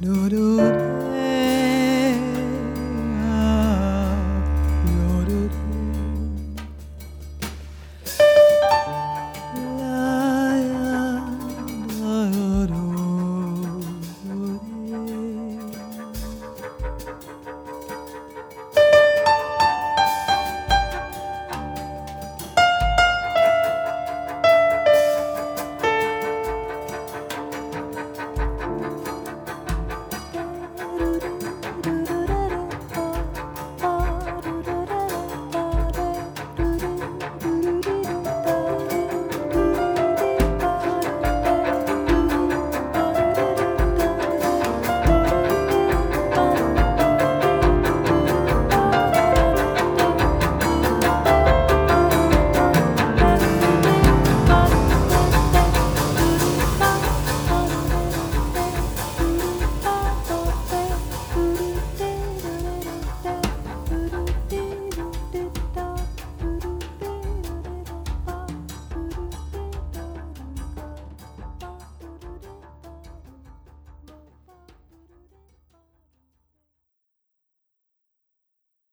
No, no.